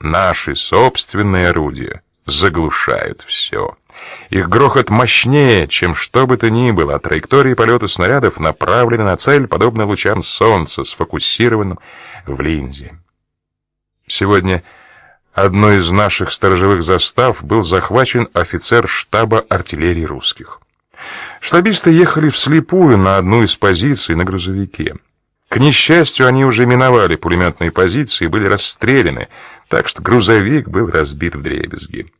Наши собственные орудия заглушают все. Их грохот мощнее, чем что бы то ни было, а траектории полета снарядов направлены на цель, подобно лучам солнца, сфокусированным в линзе. Сегодня одной из наших сторожевых застав был захвачен офицер штаба артиллерии русских. Штабисты ехали вслепую на одну из позиций на грузовике. К несчастью, они уже миновали пулеметные позиции и были расстреляны, так что грузовик был разбит вдребезги.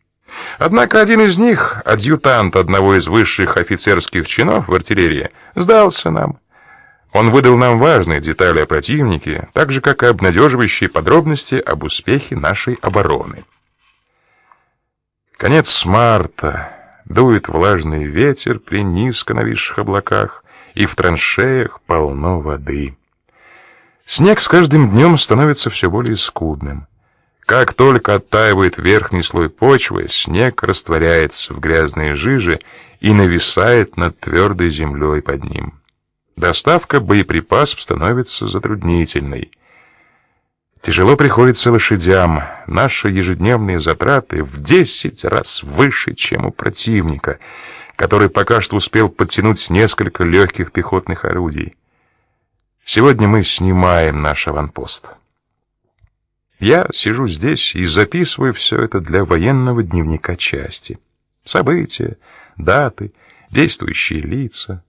Однако один из них, адъютант одного из высших офицерских чинов в артиллерии, сдался нам. Он выдал нам важные детали о противнике, так же как и обнадеживающие подробности об успехе нашей обороны. Конец марта. Дует влажный ветер при низко нависших облаках, и в траншеях полно воды. Снег с каждым днем становится все более скудным. Как только оттаивает верхний слой почвы, снег растворяется в грязной жиже и нависает над твердой землей под ним. Доставка боеприпасов становится затруднительной. Тяжело приходится лошадям. Наши ежедневные затраты в десять раз выше, чем у противника, который пока что успел подтянуть несколько легких пехотных орудий. Сегодня мы снимаем наш аванпост. Я сижу здесь и записываю все это для военного дневника части. События, даты, действующие лица.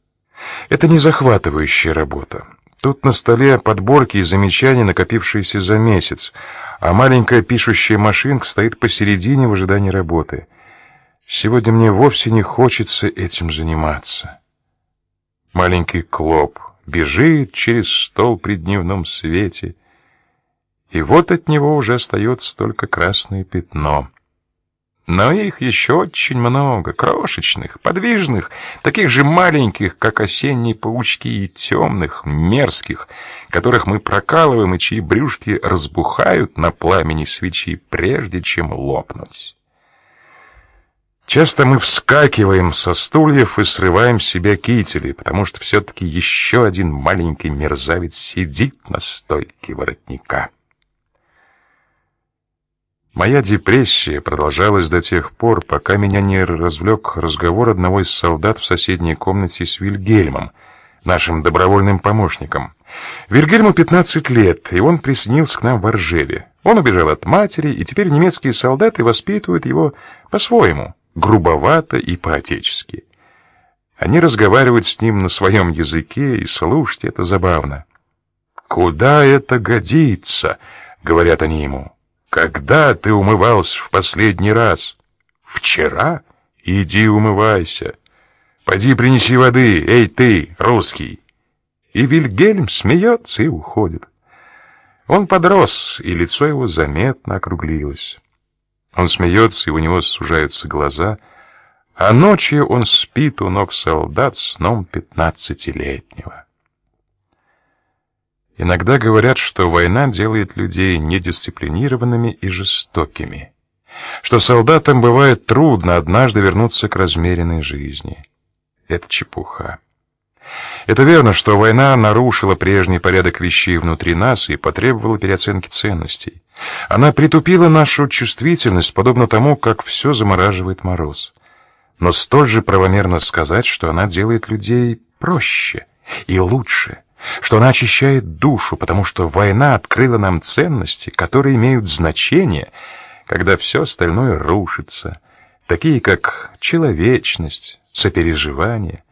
Это не захватывающая работа. Тут на столе подборки и замечания, накопившиеся за месяц, а маленькая пишущая машинка стоит посередине в ожидании работы. Сегодня мне вовсе не хочется этим заниматься. Маленький Клоп бежит через стол при дневном свете, и вот от него уже остается только красное пятно. Но их еще очень много, крошечных, подвижных, таких же маленьких, как осенние паучки, и темных, мерзких, которых мы прокалываем и чьи брюшки разбухают на пламени свечи, прежде чем лопнуть. Часто мы вскакиваем со стульев и срываем с себя кители, потому что все-таки еще один маленький мерзавец сидит на стойке воротника. Моя депрессия продолжалась до тех пор, пока меня не развлек разговор одного из солдат в соседней комнате с Вильгельмом, нашим добровольным помощником. Вильгельму 15 лет, и он присоединился к нам в Оржеве. Он убежал от матери, и теперь немецкие солдаты воспитывают его по-своему, грубовато и по-отечески. Они разговаривают с ним на своем языке, и слушать это забавно. «Куда это годится?» — говорят они ему. Когда ты умывался в последний раз? Вчера? Иди умывайся. Пойди принеси воды, эй ты, русский. И Вильгельм смеется и уходит. Он подрос, и лицо его заметно округлилось. Он смеется, и у него сужаются глаза, а ночью он спит у ног солдат сном пятнадцатилетнего. Иногда говорят, что война делает людей недисциплинированными и жестокими, что солдатам бывает трудно однажды вернуться к размеренной жизни. Это чепуха. Это верно, что война нарушила прежний порядок вещей внутри нас и потребовала переоценки ценностей. Она притупила нашу чувствительность, подобно тому, как все замораживает мороз. Но столь же правомерно сказать, что она делает людей проще и лучше что она очищает душу, потому что война открыла нам ценности, которые имеют значение, когда все остальное рушится, такие как человечность, сопереживание,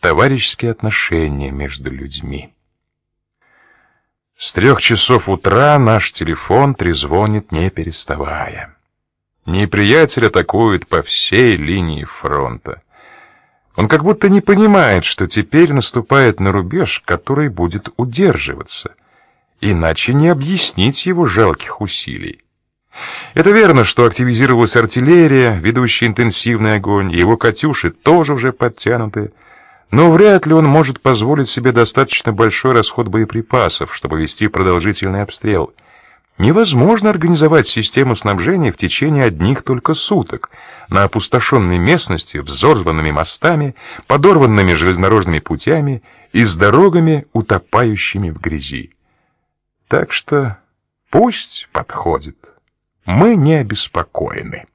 товарищеские отношения между людьми. С трех часов утра наш телефон трезвонит не переставая. Неприятель атакует по всей линии фронта. Он как будто не понимает, что теперь наступает на рубеж, который будет удерживаться. Иначе не объяснить его жалких усилий. Это верно, что активизировалась артиллерия, ведущая интенсивный огонь, его «Катюши» тоже уже подтянуты, но вряд ли он может позволить себе достаточно большой расход боеприпасов, чтобы вести продолжительный обстрел. Невозможно организовать систему снабжения в течение одних только суток на опустошенной местности, взорванными мостами, подорванными железнодорожными путями и с дорогами, утопающими в грязи. Так что пусть подходит. мы не обеспокоены.